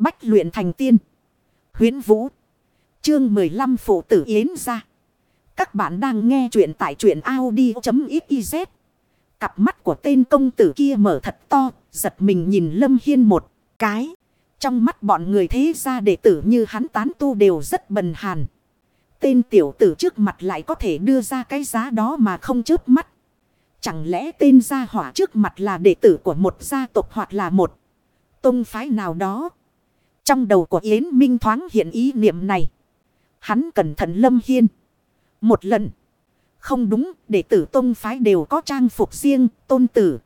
Bách luyện thành tiên. Huyến Vũ. Chương 15 Phụ tử Yến ra. Các bạn đang nghe truyện tại truyện Audi.xyz. Cặp mắt của tên công tử kia mở thật to, giật mình nhìn Lâm Hiên một cái. Trong mắt bọn người thế gia đệ tử như hắn tán tu đều rất bần hàn. Tên tiểu tử trước mặt lại có thể đưa ra cái giá đó mà không chớp mắt. Chẳng lẽ tên gia hỏa trước mặt là đệ tử của một gia tộc hoặc là một tông phái nào đó. Trong đầu của Yến Minh thoáng hiện ý niệm này. Hắn cẩn thận lâm hiên. Một lần. Không đúng, đệ tử tôn phái đều có trang phục riêng, tôn tử.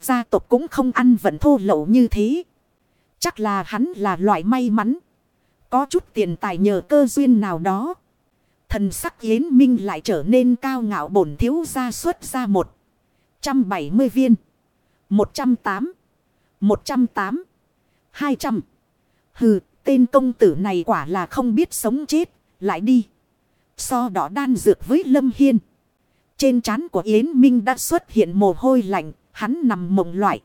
Gia tộc cũng không ăn vận thô lậu như thế. Chắc là hắn là loại may mắn. Có chút tiền tài nhờ cơ duyên nào đó. Thần sắc Yến Minh lại trở nên cao ngạo bổn thiếu gia xuất ra một. 170 viên. 108. 108. 200. Hừ, tên công tử này quả là không biết sống chết. Lại đi. So đỏ đan dược với Lâm Hiên. Trên trán của Yến Minh đã xuất hiện mồ hôi lạnh. Hắn nằm mộng loại.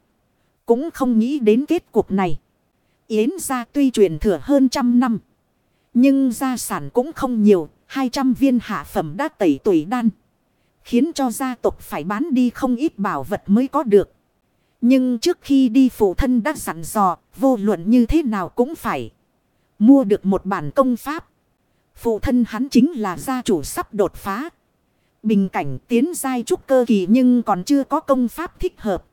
Cũng không nghĩ đến kết cục này. Yến gia tuy truyền thừa hơn trăm năm. Nhưng gia sản cũng không nhiều. 200 viên hạ phẩm đã tẩy tuổi đan. Khiến cho gia tộc phải bán đi không ít bảo vật mới có được. Nhưng trước khi đi phụ thân đã sẵn dò, vô luận như thế nào cũng phải mua được một bản công pháp. Phụ thân hắn chính là gia chủ sắp đột phá. Bình cảnh tiến giai trúc cơ kỳ nhưng còn chưa có công pháp thích hợp.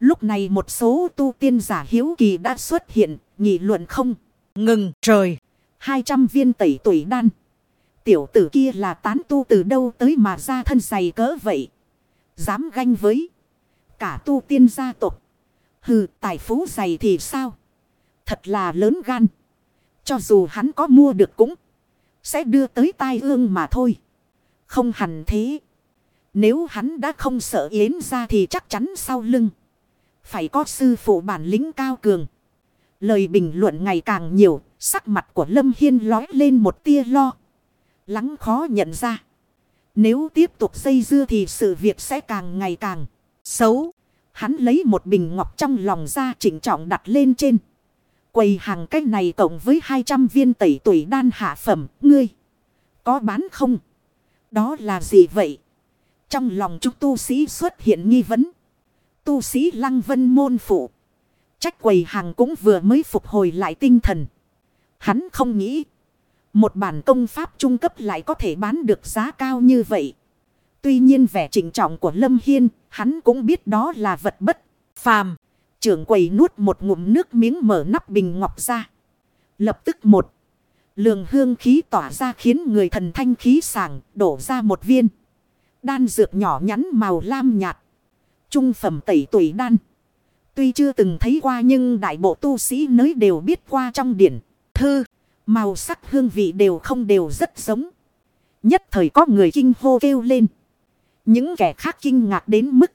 Lúc này một số tu tiên giả hiếu kỳ đã xuất hiện, nghị luận không. Ngừng, trời, 200 viên tẩy tuổi đan. Tiểu tử kia là tán tu từ đâu tới mà ra thân dày cỡ vậy. Dám ganh với cả tu tiên gia tộc. Hừ, tài phú dày thì sao? Thật là lớn gan. Cho dù hắn có mua được cũng sẽ đưa tới tai ương mà thôi. Không hẳn thế. Nếu hắn đã không sợ yến ra thì chắc chắn sau lưng. Phải có sư phụ bản lĩnh cao cường. Lời bình luận ngày càng nhiều, sắc mặt của Lâm Hiên lói lên một tia lo. Lắng khó nhận ra. Nếu tiếp tục dây dưa thì sự việc sẽ càng ngày càng xấu. Hắn lấy một bình ngọc trong lòng ra chỉnh trọng đặt lên trên. Quầy hàng cái này cộng với 200 viên tẩy tuổi đan hạ phẩm, ngươi. Có bán không? Đó là gì vậy? Trong lòng chúng tu sĩ xuất hiện nghi vấn. Tu sĩ lăng vân môn phụ. Trách quầy hàng cũng vừa mới phục hồi lại tinh thần. Hắn không nghĩ. Một bản công pháp trung cấp lại có thể bán được giá cao như vậy. Tuy nhiên vẻ trịnh trọng của Lâm Hiên, hắn cũng biết đó là vật bất phàm. Trưởng quầy nuốt một ngụm nước miếng mở nắp bình ngọc ra. Lập tức một. Lường hương khí tỏa ra khiến người thần thanh khí sảng đổ ra một viên. Đan dược nhỏ nhắn màu lam nhạt. Trung phẩm tẩy tuổi đan. Tuy chưa từng thấy qua nhưng đại bộ tu sĩ nới đều biết qua trong điển. Thư. Màu sắc hương vị đều không đều rất giống. Nhất thời có người kinh hô kêu lên. Những kẻ khác kinh ngạc đến mức.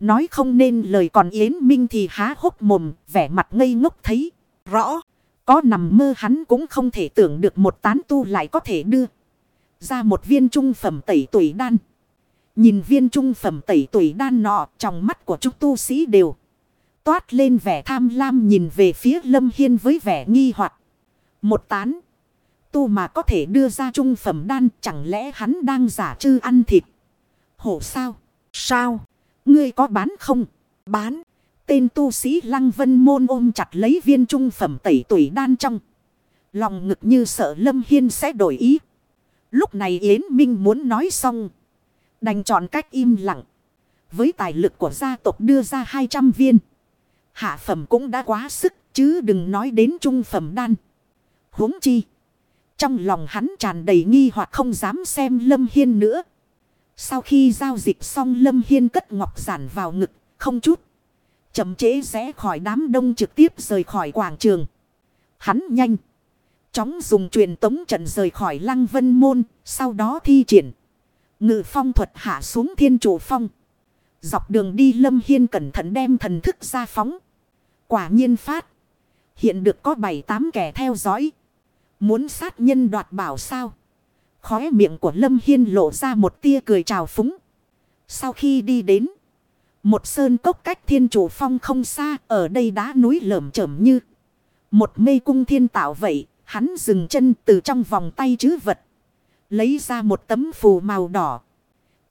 Nói không nên lời còn Yến Minh thì há hốc mồm, vẻ mặt ngây ngốc thấy. Rõ, có nằm mơ hắn cũng không thể tưởng được một tán tu lại có thể đưa. Ra một viên trung phẩm tẩy tuổi đan. Nhìn viên trung phẩm tẩy tuổi đan nọ trong mắt của chúng tu sĩ đều. Toát lên vẻ tham lam nhìn về phía lâm hiên với vẻ nghi hoặc Một tán. Tu mà có thể đưa ra trung phẩm đan chẳng lẽ hắn đang giả trư ăn thịt. Hổ sao? Sao? Ngươi có bán không? Bán. Tên tu sĩ Lăng Vân Môn ôm chặt lấy viên trung phẩm tẩy tuổi đan trong. Lòng ngực như sợ Lâm Hiên sẽ đổi ý. Lúc này Yến Minh muốn nói xong. Đành chọn cách im lặng. Với tài lực của gia tộc đưa ra 200 viên. Hạ phẩm cũng đã quá sức, chứ đừng nói đến trung phẩm đan. huống chi. Trong lòng hắn tràn đầy nghi hoặc không dám xem Lâm Hiên nữa. Sau khi giao dịch xong Lâm Hiên cất ngọc giản vào ngực, không chút. Chậm chế rẽ khỏi đám đông trực tiếp rời khỏi quảng trường. Hắn nhanh. Chóng dùng truyền tống trận rời khỏi lăng vân môn, sau đó thi triển. Ngự phong thuật hạ xuống thiên chủ phong. Dọc đường đi Lâm Hiên cẩn thận đem thần thức ra phóng. Quả nhiên phát. Hiện được có 7-8 kẻ theo dõi. Muốn sát nhân đoạt bảo sao? Khóe miệng của Lâm Hiên lộ ra một tia cười trào phúng. Sau khi đi đến. Một sơn cốc cách thiên chủ phong không xa. Ở đây đá núi lởm chởm như. Một mê cung thiên tạo vậy, hắn dừng chân từ trong vòng tay chứ vật. Lấy ra một tấm phù màu đỏ.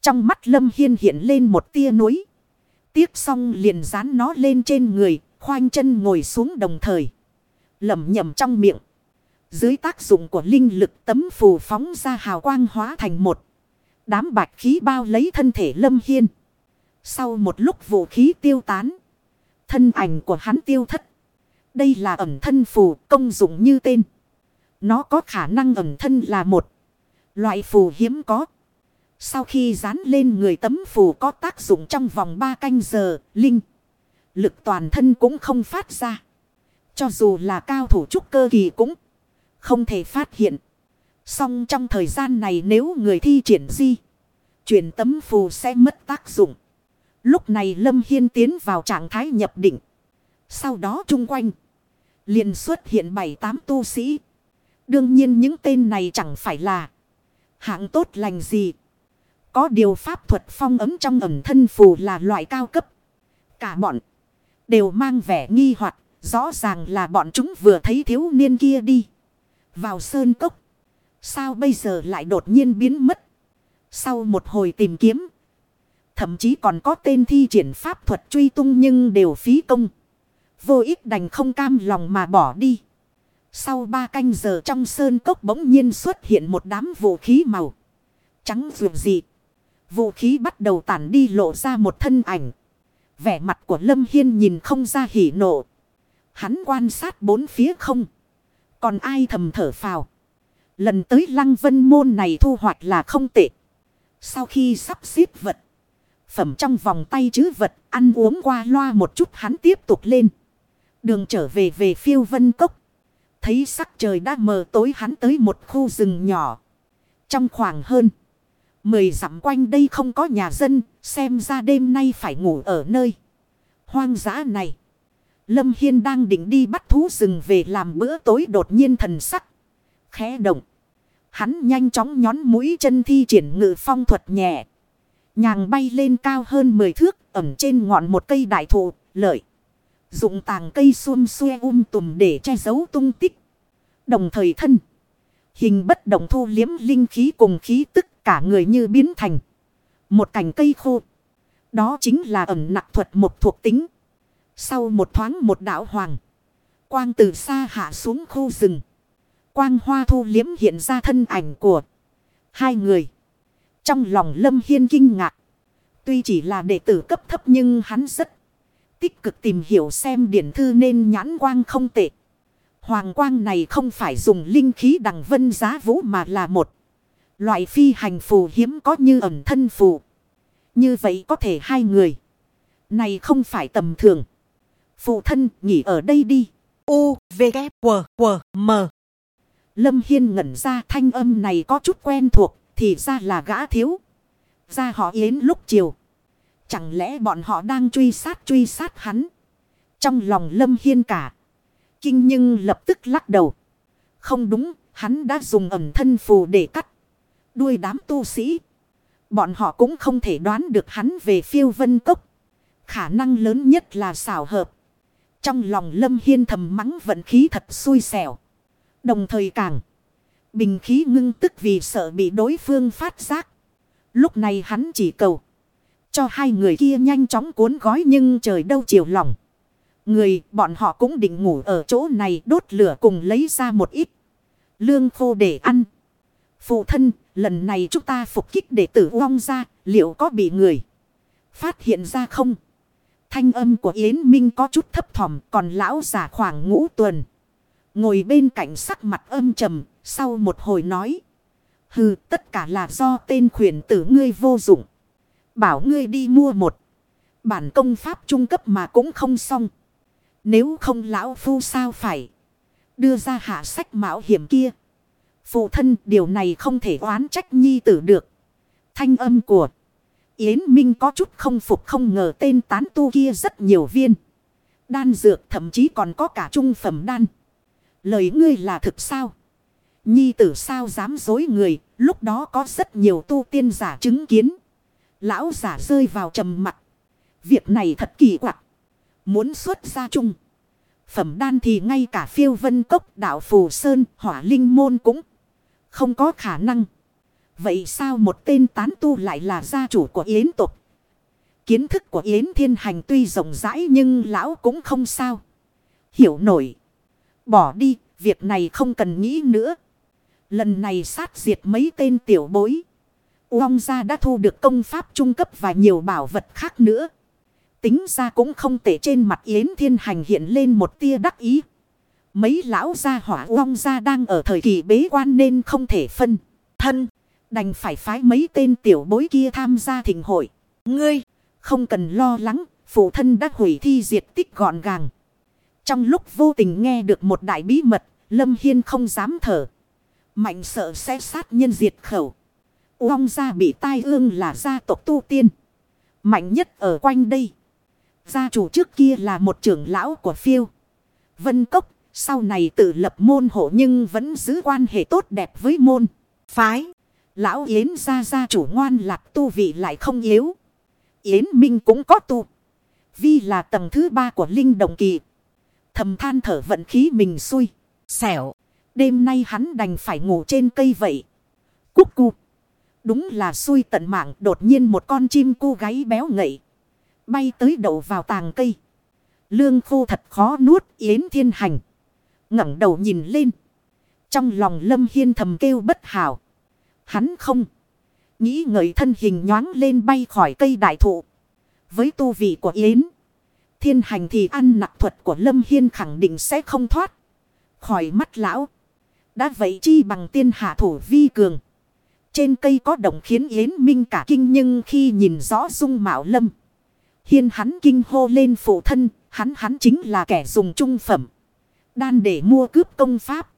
Trong mắt Lâm Hiên hiện lên một tia núi. Tiếc xong liền dán nó lên trên người, khoanh chân ngồi xuống đồng thời. Lẩm nhẩm trong miệng. Dưới tác dụng của linh lực tấm phù phóng ra hào quang hóa thành một. Đám bạch khí bao lấy thân thể Lâm Hiên. Sau một lúc vũ khí tiêu tán. Thân ảnh của hắn tiêu thất. Đây là ẩm thân phù công dụng như tên. Nó có khả năng ẩm thân là một. Loại phù hiếm có. Sau khi dán lên người tấm phù có tác dụng trong vòng 3 canh giờ, linh. Lực toàn thân cũng không phát ra. Cho dù là cao thủ trúc cơ kỳ cũng không thể phát hiện. Song trong thời gian này nếu người thi triển di, chuyển tấm phù sẽ mất tác dụng. Lúc này Lâm Hiên tiến vào trạng thái nhập định. Sau đó chung quanh, liền xuất hiện bảy tám tu sĩ. Đương nhiên những tên này chẳng phải là hạng tốt lành gì. Có điều pháp thuật phong ấm trong ẩm thân phù là loại cao cấp. Cả bọn đều mang vẻ nghi hoặc rõ ràng là bọn chúng vừa thấy thiếu niên kia đi. Vào sơn cốc. Sao bây giờ lại đột nhiên biến mất? Sau một hồi tìm kiếm. Thậm chí còn có tên thi triển pháp thuật truy tung nhưng đều phí công. Vô ích đành không cam lòng mà bỏ đi. Sau ba canh giờ trong sơn cốc bỗng nhiên xuất hiện một đám vũ khí màu. Trắng vượt dị. Vũ khí bắt đầu tản đi lộ ra một thân ảnh. Vẻ mặt của Lâm Hiên nhìn không ra hỉ nộ. Hắn quan sát bốn phía không. Còn ai thầm thở phào. Lần tới lăng vân môn này thu hoạch là không tệ. Sau khi sắp xếp vật. Phẩm trong vòng tay chứ vật, ăn uống qua loa một chút hắn tiếp tục lên. Đường trở về về phiêu vân cốc. Thấy sắc trời đã mờ tối hắn tới một khu rừng nhỏ. Trong khoảng hơn. Mười dặm quanh đây không có nhà dân. Xem ra đêm nay phải ngủ ở nơi. Hoang dã này. Lâm Hiên đang định đi bắt thú rừng về làm bữa tối đột nhiên thần sắc. Khẽ động. Hắn nhanh chóng nhón mũi chân thi triển ngự phong thuật nhẹ. Nhàng bay lên cao hơn 10 thước, ẩm trên ngọn một cây đại thụ, lợi. Dụng tàng cây xuâm xuê um tùm để che giấu tung tích. Đồng thời thân. Hình bất động thu liếm linh khí cùng khí tức cả người như biến thành. Một cành cây khô. Đó chính là ẩm nặng thuật một thuộc tính. Sau một thoáng một đạo hoàng. Quang từ xa hạ xuống khu rừng. Quang hoa thu liếm hiện ra thân ảnh của hai người. Trong lòng Lâm Hiên kinh ngạc. Tuy chỉ là đệ tử cấp thấp nhưng hắn rất tích cực tìm hiểu xem điển thư nên nhãn quang không tệ. Hoàng quang này không phải dùng linh khí đằng vân giá vũ mà là một loại phi hành phù hiếm có như ẩm thân phù. Như vậy có thể hai người. Này không phải tầm thường. Phụ thân nghỉ ở đây đi. U, V, K, W, W, M. Lâm Hiên ngẩn ra thanh âm này có chút quen thuộc. Thì ra là gã thiếu. Ra họ yến lúc chiều. Chẳng lẽ bọn họ đang truy sát truy sát hắn. Trong lòng Lâm Hiên cả. Kinh nhưng lập tức lắc đầu. Không đúng, hắn đã dùng ẩm thân phù để cắt. Đuôi đám tu sĩ. Bọn họ cũng không thể đoán được hắn về phiêu vân cốc. Khả năng lớn nhất là xảo hợp. Trong lòng Lâm Hiên thầm mắng vận khí thật xui xẻo. Đồng thời càng. Bình khí ngưng tức vì sợ bị đối phương phát giác. Lúc này hắn chỉ cầu. Cho hai người kia nhanh chóng cuốn gói nhưng trời đâu chiều lòng. Người bọn họ cũng định ngủ ở chỗ này đốt lửa cùng lấy ra một ít. Lương khô để ăn. Phụ thân, lần này chúng ta phục kích để tử vong ra, liệu có bị người phát hiện ra không? Thanh âm của Yến Minh có chút thấp thỏm, còn lão giả khoảng ngũ tuần. Ngồi bên cạnh sắc mặt âm trầm, sau một hồi nói. Hừ, tất cả là do tên khuyển tử ngươi vô dụng. Bảo ngươi đi mua một. Bản công pháp trung cấp mà cũng không xong. Nếu không lão phu sao phải. Đưa ra hạ sách mạo hiểm kia. Phụ thân điều này không thể oán trách nhi tử được. Thanh âm của. Yến Minh có chút không phục không ngờ tên tán tu kia rất nhiều viên. Đan dược thậm chí còn có cả trung phẩm đan. Lời ngươi là thực sao? Nhi tử sao dám dối người, lúc đó có rất nhiều tu tiên giả chứng kiến. Lão giả rơi vào trầm mặt. Việc này thật kỳ quặc. Muốn xuất ra chung. Phẩm đan thì ngay cả phiêu vân cốc đạo phù sơn hỏa linh môn cũng không có khả năng. Vậy sao một tên tán tu lại là gia chủ của Yến tục? Kiến thức của Yến Thiên Hành tuy rộng rãi nhưng lão cũng không sao. Hiểu nổi. Bỏ đi, việc này không cần nghĩ nữa. Lần này sát diệt mấy tên tiểu bối. Uông gia đã thu được công pháp trung cấp và nhiều bảo vật khác nữa. Tính ra cũng không tệ trên mặt Yến Thiên Hành hiện lên một tia đắc ý. Mấy lão gia hỏa Uông gia đang ở thời kỳ bế quan nên không thể phân thân. Đành phải phái mấy tên tiểu bối kia tham gia thỉnh hội. Ngươi, không cần lo lắng, phụ thân đã hủy thi diệt tích gọn gàng. Trong lúc vô tình nghe được một đại bí mật, Lâm Hiên không dám thở. Mạnh sợ sẽ sát nhân diệt khẩu. Uông gia bị tai ương là gia tộc tu tiên. Mạnh nhất ở quanh đây. Gia chủ trước kia là một trưởng lão của phiêu. Vân Cốc, sau này tự lập môn hộ nhưng vẫn giữ quan hệ tốt đẹp với môn. Phái. Lão Yến gia gia chủ ngoan lạc tu vị lại không yếu. Yến Minh cũng có tu. Vi là tầng thứ ba của Linh Đồng Kỳ. Thầm than thở vận khí mình xui. Xẻo. Đêm nay hắn đành phải ngủ trên cây vậy. Cúc cu. Đúng là xui tận mạng, đột nhiên một con chim cu gáy béo ngậy. Bay tới đậu vào tàng cây. Lương khô thật khó nuốt, yến thiên hành. ngẩng đầu nhìn lên. Trong lòng lâm hiên thầm kêu bất hảo. Hắn không. Nghĩ ngợi thân hình nhoáng lên bay khỏi cây đại thụ. Với tu vị của Yến. Thiên hành thì ăn nặc thuật của Lâm Hiên khẳng định sẽ không thoát. Khỏi mắt lão. Đã vậy chi bằng tiên hạ thủ vi cường. Trên cây có động khiến Yến Minh cả kinh nhưng khi nhìn rõ dung mạo Lâm. Hiên hắn kinh hô lên phụ thân. Hắn hắn chính là kẻ dùng trung phẩm. Đan để mua cướp công pháp.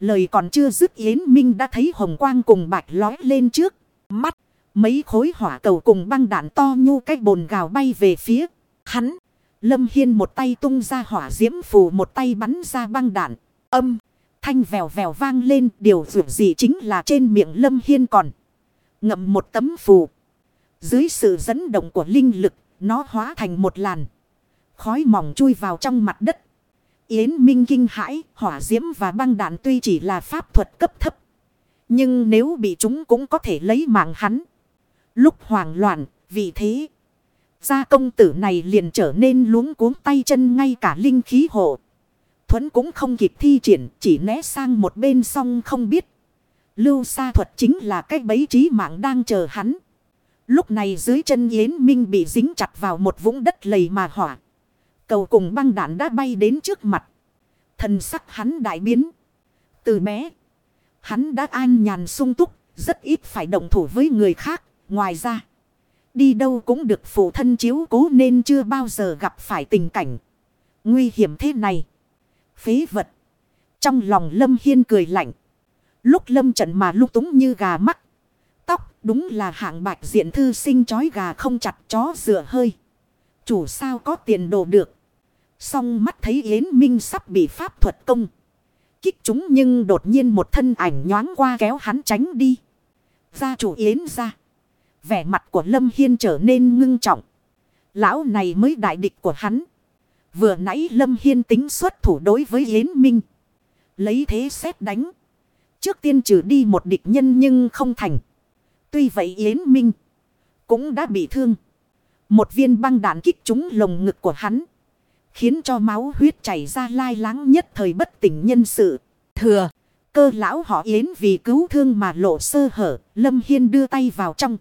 Lời còn chưa dứt Yến Minh đã thấy hồng quang cùng bạch lói lên trước. Mắt, mấy khối hỏa cầu cùng băng đạn to nhu cách bồn gào bay về phía. Hắn, Lâm Hiên một tay tung ra hỏa diễm phù một tay bắn ra băng đạn. Âm, thanh vèo vèo vang lên điều dù gì chính là trên miệng Lâm Hiên còn. Ngậm một tấm phù. Dưới sự dẫn động của linh lực, nó hóa thành một làn. Khói mỏng chui vào trong mặt đất. Yến Minh kinh hãi, hỏa diễm và băng đạn tuy chỉ là pháp thuật cấp thấp. Nhưng nếu bị chúng cũng có thể lấy mạng hắn. Lúc hoảng loạn, vì thế. Gia công tử này liền trở nên luống cuống tay chân ngay cả linh khí hộ. Thuấn cũng không kịp thi triển, chỉ né sang một bên song không biết. Lưu sa thuật chính là cái bấy trí mạng đang chờ hắn. Lúc này dưới chân Yến Minh bị dính chặt vào một vũng đất lầy mà hỏa. Cầu cùng băng đạn đã bay đến trước mặt. Thần sắc hắn đại biến. Từ bé, hắn đã an nhàn sung túc, rất ít phải động thủ với người khác. Ngoài ra, đi đâu cũng được phụ thân chiếu cố nên chưa bao giờ gặp phải tình cảnh. Nguy hiểm thế này. Phế vật. Trong lòng Lâm Hiên cười lạnh. Lúc Lâm trận mà lúc túng như gà mắc. Tóc đúng là hạng bạch diện thư sinh chói gà không chặt chó dựa hơi. Chủ sao có tiền đồ được xong mắt thấy Yến Minh sắp bị pháp thuật công. Kích chúng nhưng đột nhiên một thân ảnh nhoáng qua kéo hắn tránh đi. Gia chủ Yến ra. Vẻ mặt của Lâm Hiên trở nên ngưng trọng. Lão này mới đại địch của hắn. Vừa nãy Lâm Hiên tính xuất thủ đối với Yến Minh. Lấy thế xét đánh. Trước tiên trừ đi một địch nhân nhưng không thành. Tuy vậy Yến Minh cũng đã bị thương. Một viên băng đạn kích trúng lồng ngực của hắn. Khiến cho máu huyết chảy ra lai láng nhất thời bất tỉnh nhân sự. Thừa, cơ lão họ yến vì cứu thương mà lộ sơ hở. Lâm Hiên đưa tay vào trong.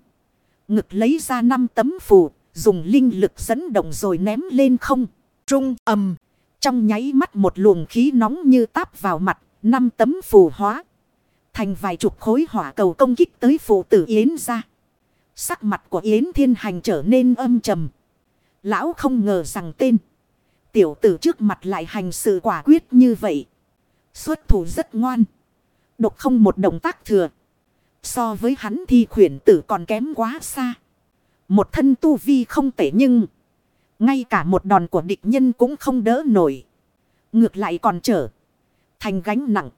Ngực lấy ra năm tấm phù. Dùng linh lực dẫn động rồi ném lên không. Trung ầm. Trong nháy mắt một luồng khí nóng như táp vào mặt. Năm tấm phù hóa. Thành vài chục khối hỏa cầu công kích tới phụ tử Yến ra. Sắc mặt của Yến Thiên Hành trở nên âm trầm. Lão không ngờ rằng tên. Tiểu tử trước mặt lại hành sự quả quyết như vậy. Xuất thủ rất ngoan. Độc không một động tác thừa. So với hắn thì khuyển tử còn kém quá xa. Một thân tu vi không tệ nhưng. Ngay cả một đòn của địch nhân cũng không đỡ nổi. Ngược lại còn trở. Thành gánh nặng.